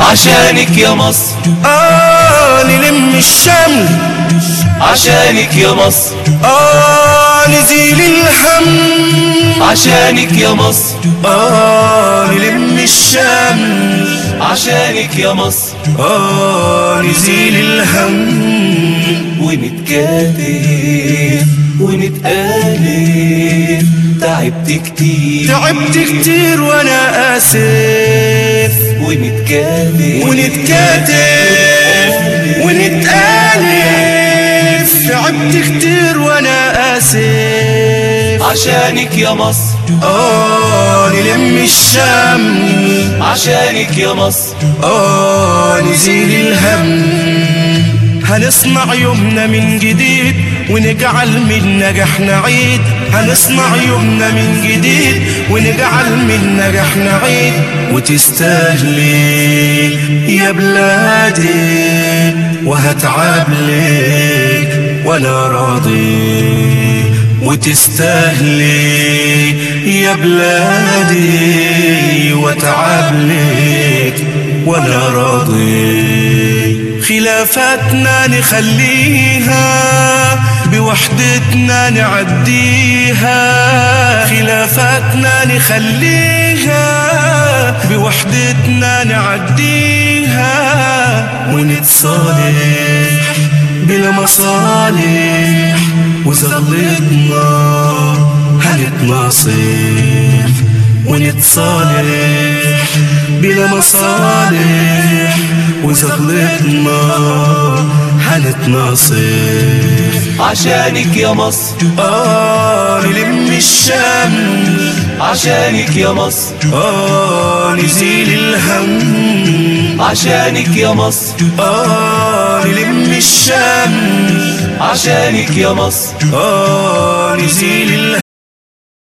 عشانك يا مصر. آه نلم الشمل. عشانك يا مصر. آه نزيل الهم. عشانك يا مصر. آه نلم الشمل. عشانك يا مصر. آه نزيل الهم. ونتكاتف ونتآلف. تعبت كتير. تعبت كتير وأنا آسف. ونتكاتف ونتكاتف ونتآلف. تعبت كتير وأنا آسف. عشانك يا مصر آه نلم الشمل عشانك يا مصر آه نزيل الهم. هنصنع يومنا من جديد. ونجعل من نجاح نعيد هنصنع يومنا من جديد. ونجعل من نجاح نعيد وتستاهلي يا بلادي. وهتعب لك وأنا راضي. وتستاهلي يا بلادي. واتعب لك وأنا راضي. خلافاتنا نخليها. بوحدتنا نعديها خلافاتنا نخليها بوحدتنا نعديها ونتصالح بلا مصالح وزغلتنا هنتناصح ونتصالح بلا مصالح وزغلتنا هنتناصح عشانك يا مصر. آه نلم الشمل عشانك يا مصر. آه نزيل الهم. عشانك يا مصر. آه نلم الشمل عشانك يا مصر. آه نزيل الهم.